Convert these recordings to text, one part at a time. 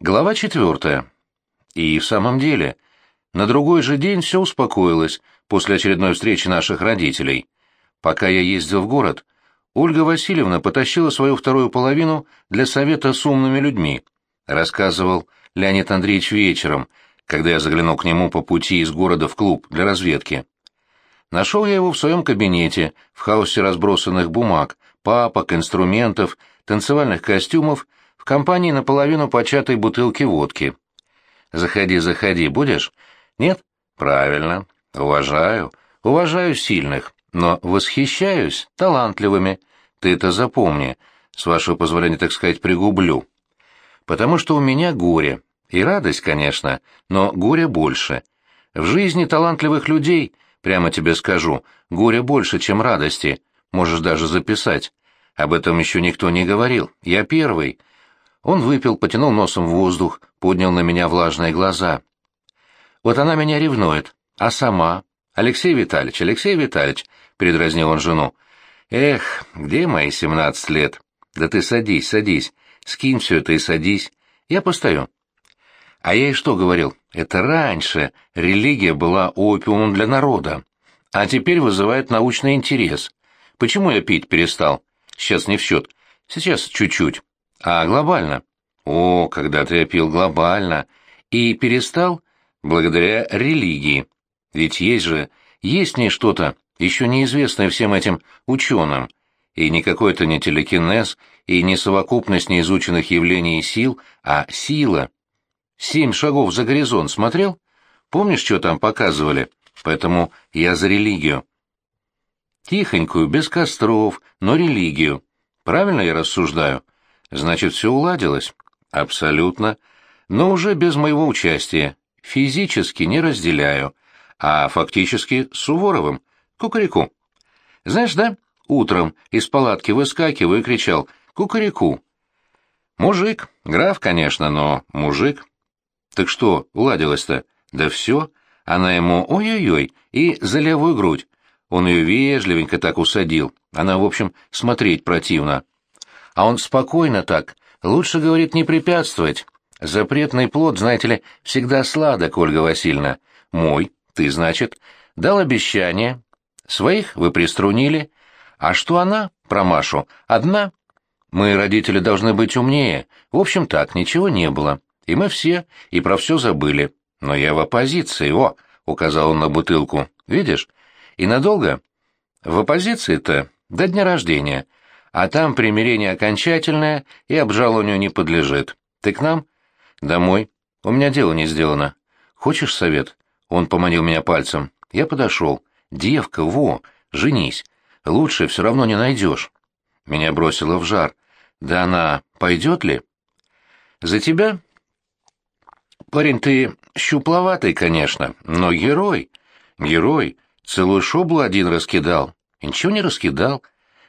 Глава четвертая. И в самом деле, на другой же день все успокоилось после очередной встречи наших родителей. Пока я ездил в город, Ольга Васильевна потащила свою вторую половину для совета с умными людьми, рассказывал Леонид Андреевич вечером, когда я заглянул к нему по пути из города в клуб для разведки. Нашел я его в своем кабинете, в хаосе разбросанных бумаг, папок, инструментов, танцевальных костюмов, компании наполовину початой бутылки водки. «Заходи, заходи, будешь?» «Нет?» «Правильно. Уважаю. Уважаю сильных, но восхищаюсь талантливыми. Ты это запомни. С вашего позволения, так сказать, пригублю. Потому что у меня горе. И радость, конечно, но горе больше. В жизни талантливых людей — Прямо тебе скажу, горя больше, чем радости. Можешь даже записать. Об этом еще никто не говорил. Я первый. Он выпил, потянул носом в воздух, поднял на меня влажные глаза. Вот она меня ревнует. А сама? Алексей Витальевич, Алексей Витальевич, передразнил он жену. Эх, где мои семнадцать лет? Да ты садись, садись. Скинь все это и садись. Я постою. А я и что говорил? Это раньше религия была опиумом для народа, а теперь вызывает научный интерес. Почему я пить перестал? Сейчас не в счет. Сейчас чуть-чуть. А глобально? О, когда-то я пил глобально. И перестал благодаря религии. Ведь есть же, есть в ней что-то, еще неизвестное всем этим ученым. И не какой-то не телекинез, и не совокупность неизученных явлений и сил, а сила — Семь шагов за горизонт смотрел? Помнишь, что там показывали? Поэтому я за религию. Тихонькую, без костров, но религию. Правильно я рассуждаю? Значит, все уладилось? Абсолютно. Но уже без моего участия. Физически не разделяю. А фактически с Суворовым. Кукареку. Знаешь, да? Утром из палатки выскакиваю и кричал «Кукареку!». Мужик, граф, конечно, но мужик. Так что уладилось-то? Да все. Она ему ой-ой-ой и за левую грудь. Он ее вежливенько так усадил. Она, в общем, смотреть противно. А он спокойно так. Лучше, говорит, не препятствовать. Запретный плод, знаете ли, всегда сладок, Ольга Васильевна. Мой, ты, значит, дал обещание. Своих вы приструнили. А что она, про Машу, одна? Мы, родители, должны быть умнее. В общем, так, ничего не было. И мы все, и про все забыли. Но я в оппозиции, о, — указал он на бутылку, — видишь? И надолго? В оппозиции-то до дня рождения, а там примирение окончательное и обжалованию не подлежит. Ты к нам? Домой. У меня дело не сделано. Хочешь совет? Он поманил меня пальцем. Я подошел. Девка, во, женись. Лучше все равно не найдешь. Меня бросило в жар. Да она пойдет ли? За тебя Парень, ты щупловатый, конечно, но герой. Герой. Целую шоблу один раскидал. ничего не раскидал.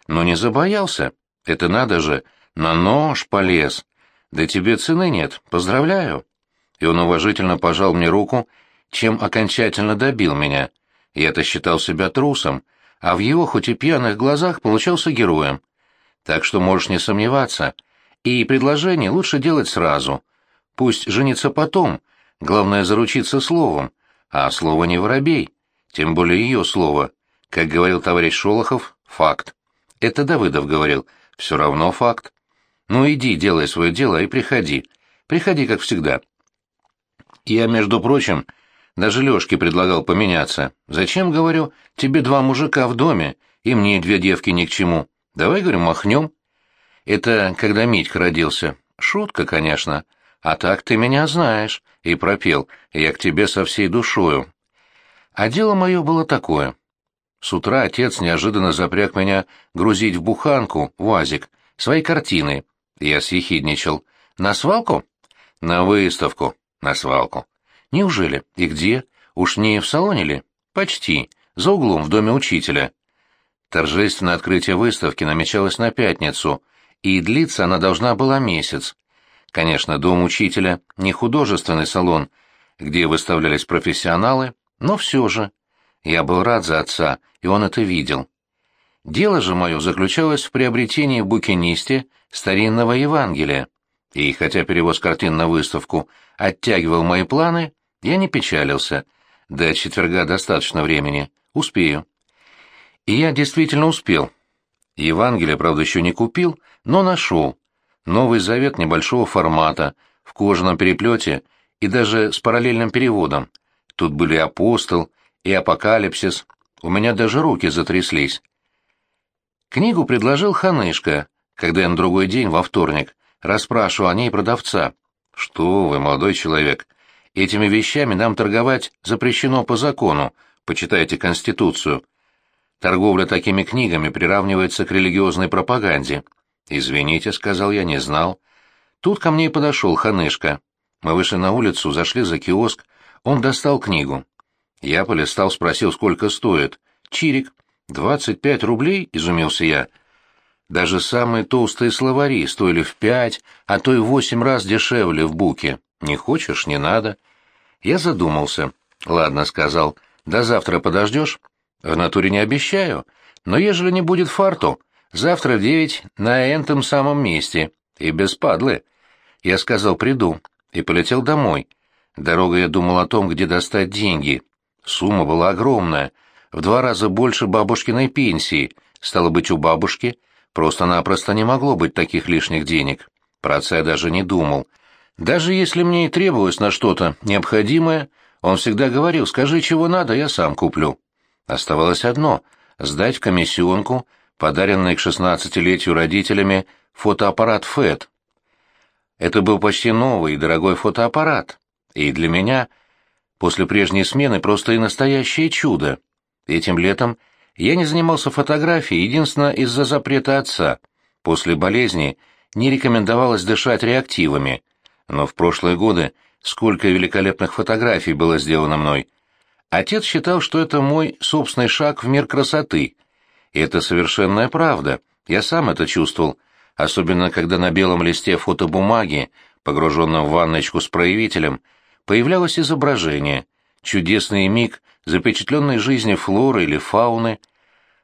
Но не забоялся. Это надо же. На нож полез. Да тебе цены нет. Поздравляю. И он уважительно пожал мне руку, чем окончательно добил меня. Я-то считал себя трусом, а в его хоть и пьяных глазах получался героем. Так что можешь не сомневаться. И предложение лучше делать сразу — Пусть женится потом, главное заручиться словом, а слово не воробей, тем более ее слово. Как говорил товарищ Шолохов, факт. Это Давыдов говорил, все равно факт. Ну иди, делай свое дело и приходи. Приходи, как всегда. Я, между прочим, даже Лешке предлагал поменяться. Зачем, говорю, тебе два мужика в доме, и мне две девки ни к чему. Давай, говорю, махнем. Это когда Митька родился. Шутка, конечно. А так ты меня знаешь, и пропел, я к тебе со всей душою. А дело мое было такое. С утра отец неожиданно запряг меня грузить в буханку, вазик, свои картины. Я съехидничал. На свалку? На выставку. На свалку. Неужели? И где? Уж не в салоне ли? Почти. За углом, в доме учителя. Торжественное открытие выставки намечалось на пятницу, и длиться она должна была месяц. Конечно, дом учителя не художественный салон, где выставлялись профессионалы, но все же. Я был рад за отца, и он это видел. Дело же мое заключалось в приобретении в букинисте старинного Евангелия. И хотя перевоз картин на выставку оттягивал мои планы, я не печалился. До четверга достаточно времени. Успею. И я действительно успел. Евангелие, правда, еще не купил, но нашел. Новый завет небольшого формата, в кожаном переплете и даже с параллельным переводом. Тут были апостол и апокалипсис. У меня даже руки затряслись. Книгу предложил Ханышка, когда я на другой день, во вторник, расспрашивал о ней продавца. «Что вы, молодой человек, этими вещами нам торговать запрещено по закону, почитайте Конституцию. Торговля такими книгами приравнивается к религиозной пропаганде». «Извините», — сказал я, — «не знал». Тут ко мне и подошел Ханышка. Мы вышли на улицу, зашли за киоск, он достал книгу. Я полистал, спросил, сколько стоит. «Чирик». «Двадцать пять рублей?» — изумился я. Даже самые толстые словари стоили в пять, а то и восемь раз дешевле в буке. Не хочешь — не надо. Я задумался. «Ладно», — сказал, — «до завтра подождешь?» «В натуре не обещаю, но ежели не будет фарту, завтра в девять на этом самом месте, и без падлы». Я сказал «приду» и полетел домой. Дорога я думал о том, где достать деньги. Сумма была огромная — в два раза больше бабушкиной пенсии, стало быть, у бабушки просто-напросто не могло быть таких лишних денег. Про отца я даже не думал. Даже если мне и требовалось на что-то необходимое, он всегда говорил, скажи, чего надо, я сам куплю. Оставалось одно — сдать в комиссионку, подаренный к шестнадцатилетию родителями, фотоаппарат ФЭД. Это был почти новый и дорогой фотоаппарат, и для меня после прежней смены просто и настоящее чудо. Этим летом я не занимался фотографией единственно из-за запрета отца. После болезни не рекомендовалось дышать реактивами. Но в прошлые годы сколько великолепных фотографий было сделано мной. Отец считал, что это мой собственный шаг в мир красоты. И это совершенная правда. Я сам это чувствовал, особенно когда на белом листе фотобумаги, погруженном в ванночку с проявителем, появлялось изображение, чудесный миг запечатленной жизни флоры или фауны.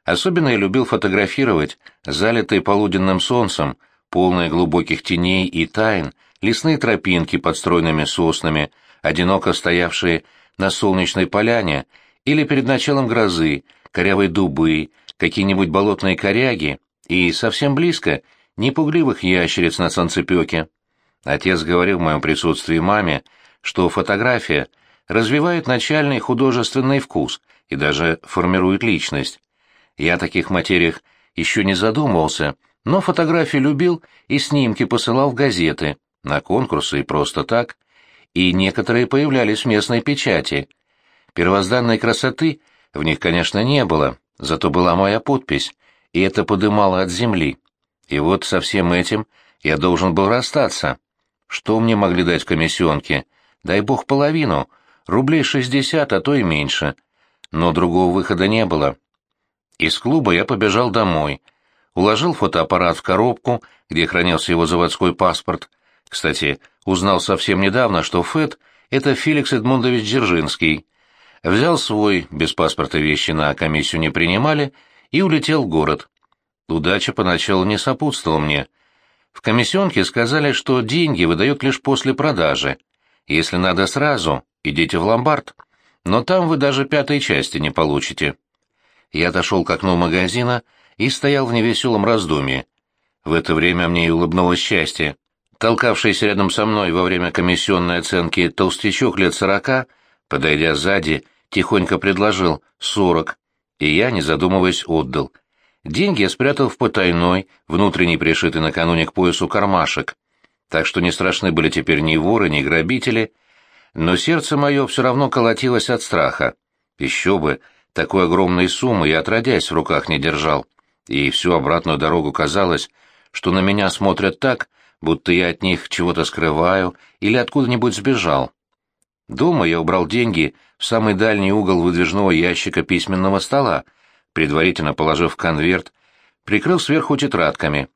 Особенно я любил фотографировать залитые полуденным солнцем, полные глубоких теней и тайн, лесные тропинки под стройными соснами, одиноко стоявшие на солнечной поляне, или перед началом грозы, корявые дубы, какие-нибудь болотные коряги и, совсем близко, непугливых ящериц на солнцепеке. Отец говорил в моем присутствии маме, что фотография — развивает начальный художественный вкус и даже формирует личность. Я о таких материях еще не задумывался, но фотографии любил и снимки посылал в газеты, на конкурсы и просто так, и некоторые появлялись в местной печати. Первозданной красоты в них, конечно, не было, зато была моя подпись, и это подымало от земли. И вот со всем этим я должен был расстаться. Что мне могли дать в комиссионке? Дай бог половину — Рублей шестьдесят, а то и меньше. Но другого выхода не было. Из клуба я побежал домой. Уложил фотоаппарат в коробку, где хранился его заводской паспорт. Кстати, узнал совсем недавно, что Фэт — это Феликс Эдмундович Дзержинский. Взял свой, без паспорта вещи на комиссию не принимали, и улетел в город. Удача поначалу не сопутствовала мне. В комиссионке сказали, что деньги выдают лишь после продажи. Если надо сразу, идите в ломбард. Но там вы даже пятой части не получите. Я отошел к окну магазина и стоял в невеселом раздумье. В это время мне и улыбнулось счастье. Толкавшийся рядом со мной во время комиссионной оценки толстячок лет сорока, подойдя сзади, тихонько предложил сорок, и я, не задумываясь, отдал. Деньги я спрятал в потайной, внутренний пришитый накануне к поясу кармашек, так что не страшны были теперь ни воры, ни грабители — но сердце мое все равно колотилось от страха. Еще бы, такой огромной суммы я отродясь в руках не держал. И всю обратную дорогу казалось, что на меня смотрят так, будто я от них чего-то скрываю или откуда-нибудь сбежал. Дома я убрал деньги в самый дальний угол выдвижного ящика письменного стола, предварительно положив конверт, прикрыл сверху тетрадками.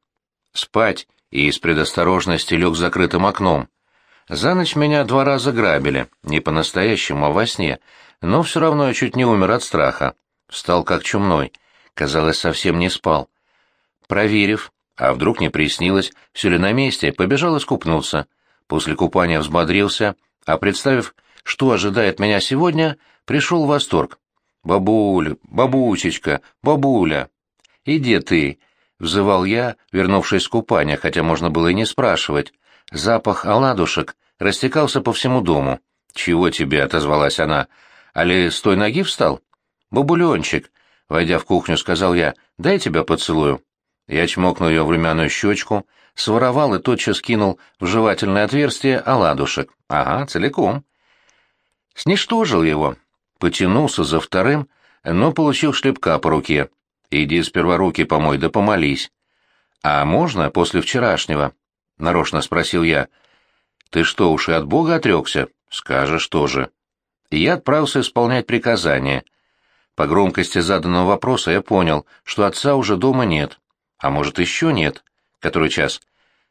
Спать и из предосторожности лег закрытым окном. За ночь меня два раза грабили, не по-настоящему, а во сне, но все равно я чуть не умер от страха. Встал как чумной. Казалось, совсем не спал. Проверив, А вдруг не приснилось, все ли на месте, побежал искупнуться. После купания взбодрился, а представив, что ожидает меня сегодня, пришел в восторг. «Бабуль, бабусечка, бабуля!» «Иди ты!» — взывал я, вернувшись с купания, хотя можно было и не спрашивать. Запах оладушек растекался по всему дому. «Чего тебе?» — отозвалась она. «Али с той ноги встал?» «Бабуленчик!» — войдя в кухню, сказал я. «Дай тебя поцелую». Я чмокнул ее в румяную щечку, своровал и тотчас кинул в жевательное отверстие оладушек. Ага, целиком. Сничтожил его. Потянулся за вторым, но получил шлепка по руке. Иди сперва руки помой, да помолись. А можно после вчерашнего? Нарочно спросил я. Ты что, уж и от Бога отрекся? Скажешь тоже. И я отправился исполнять приказание. По громкости заданного вопроса я понял, что отца уже дома нет. А может, еще нет? Который час?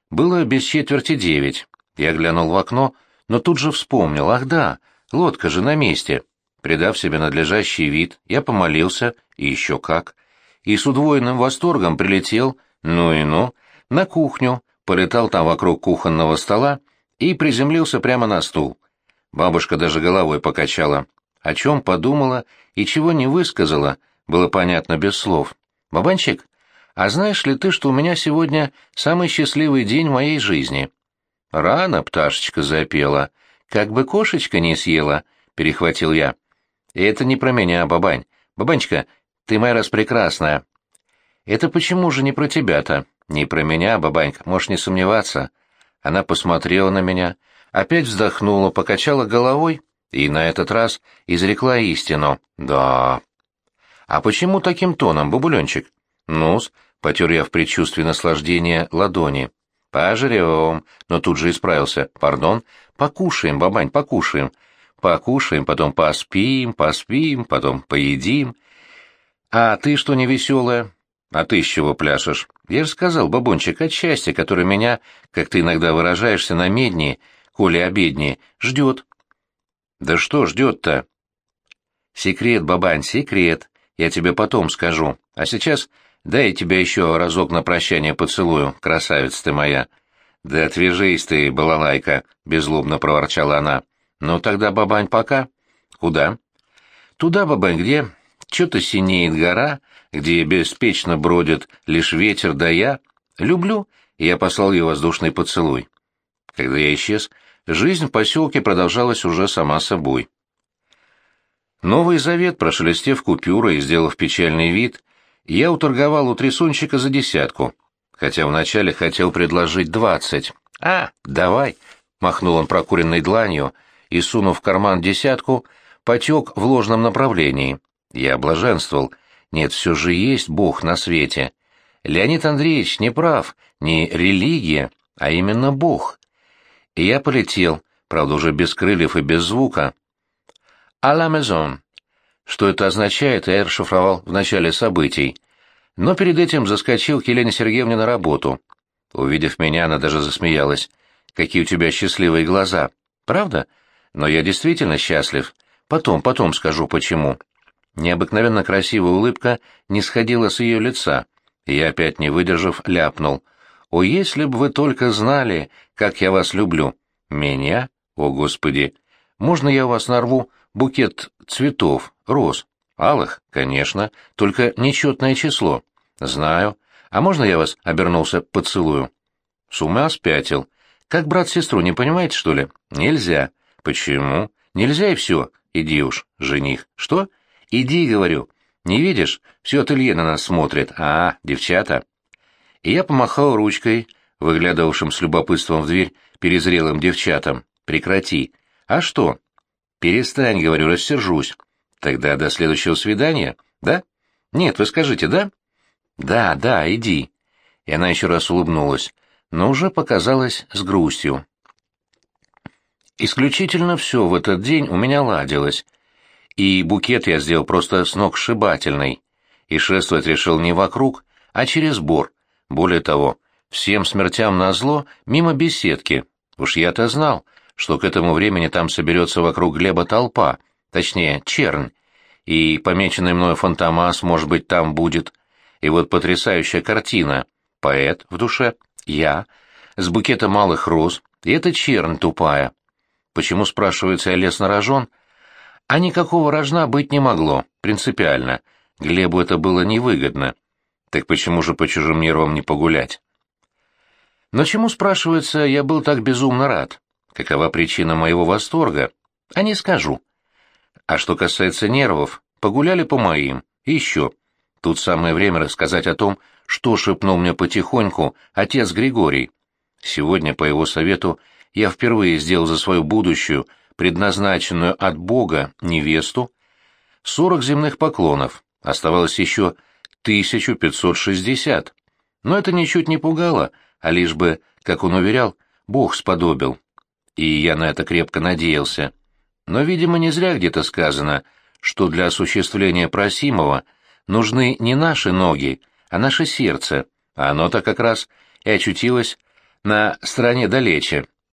Было без четверти девять. Я глянул в окно, но тут же вспомнил. Ах да, лодка же на месте. Придав себе надлежащий вид, я помолился, и еще как. И с удвоенным восторгом прилетел, ну и ну, на кухню, полетал там вокруг кухонного стола и приземлился прямо на стул. Бабушка даже головой покачала. О чем подумала и чего не высказала, было понятно без слов. «Бабанчик, а знаешь ли ты, что у меня сегодня самый счастливый день в моей жизни? Рано пташечка запела. Как бы кошечка не съела, перехватил я. Это не про меня, бабань. Бабанечка, ты моя распрекрасная. Это почему же не про тебя-то? Не про меня, бабанька, можешь не сомневаться. Она посмотрела на меня, опять вздохнула, покачала головой и на этот раз изрекла истину. Да. А почему таким тоном, бабуленчик? Ну-с, потер я в предчувствии наслаждения ладони. «Пожрем!» Но тут же исправился. «Пардон? Покушаем, бабань, покушаем. Покушаем, потом поспим, поспим, потом поедим. А ты что не веселая? А ты с чего пляшешь? Я же сказал, бабончик, от счастья, которое меня, как ты иногда выражаешься на медне, коли обеднее, ждет». «Да что ждет-то?» «Секрет, бабань, секрет. Я тебе потом скажу. А сейчас Дай тебя еще разок на прощание поцелую, красавица ты моя. Да отвяжись ты, балалайка, беззлобно проворчала она. Ну тогда, бабань, пока. Куда? Туда, бабань, где? Че-то синеет гора, где беспечно бродит лишь ветер да я. Люблю, и я послал ей воздушный поцелуй. Когда я исчез, жизнь в поселке продолжалась уже сама собой. Новый завет, прошелестев купюрой и сделав печальный вид, я уторговал у трясунчика за десятку, хотя вначале хотел предложить двадцать. «А, давай!» — махнул он прокуренной дланью и, сунув в карман десятку, потек в ложном направлении. Я блаженствовал. Нет, все же есть Бог на свете. Леонид Андреевич не прав, не религия, а именно Бог. И я полетел, правда, уже без крыльев и без звука. «А la maison», что это означает, я расшифровал в начале событий. Но перед этим заскочил к Елене Сергеевне на работу. Увидев меня, она даже засмеялась. «Какие у тебя счастливые глаза!» «Правда? Но я действительно счастлив. Потом, потом скажу, почему». Необыкновенно красивая улыбка не сходила с ее лица. Я опять не выдержав, ляпнул. «О, если бы вы только знали, как я вас люблю!» «Меня? О, Господи! Можно я у вас нарву букет цветов, роз. Алых, конечно, только нечетное число. Знаю. А можно я вас, обернулся, поцелую? С ума спятил. Как брат-сестру, не понимаете, что ли? Нельзя. Почему? Нельзя и все. Иди уж, жених. Что? Иди, говорю. Не видишь? Все ателье на нас смотрит. А, девчата. И я помахал ручкой, выглядывавшим с любопытством в дверь, перезрелым девчатам. Прекрати. А что? Перестань, говорю, рассержусь. Тогда до следующего свидания, да? Нет, вы скажите, да? Да, да, иди. И она еще раз улыбнулась, но уже показалась с грустью. Исключительно все в этот день у меня ладилось. И букет я сделал просто с ног сшибательный. И шествовать решил не вокруг, а через бор. Более того, всем смертям назло мимо беседки. Уж я-то знал, что к этому времени там соберется вокруг Глеба толпа, точнее, чернь, и помеченный мною фантомас, может быть, там будет. И вот потрясающая картина. поэт в душе, я, с букетом малых роз, и эта чернь тупая. Почему, спрашивается, я лес на рожон? А никакого рожна быть не могло, принципиально. Глебу это было невыгодно. Так почему же по чужим нервам не погулять? Но чему, спрашивается, я был так безумно рад? Какова причина моего восторга? А не скажу. А что касается нервов, погуляли по моим. И еще. Тут самое время рассказать о том, что шепнул мне потихоньку отец Григорий. Сегодня, по его совету, я впервые сделал за свою будущую, предназначенную от Бога, невесту, сорок земных поклонов. Оставалось еще 1560. Но это ничуть не пугало, а лишь бы, как он уверял, Бог сподобил. И я на это крепко надеялся. Но, видимо, не зря где-то сказано, что для осуществления просимого нужны не наши ноги, а наше сердце, а оно-то как раз и очутилось на стороне далече,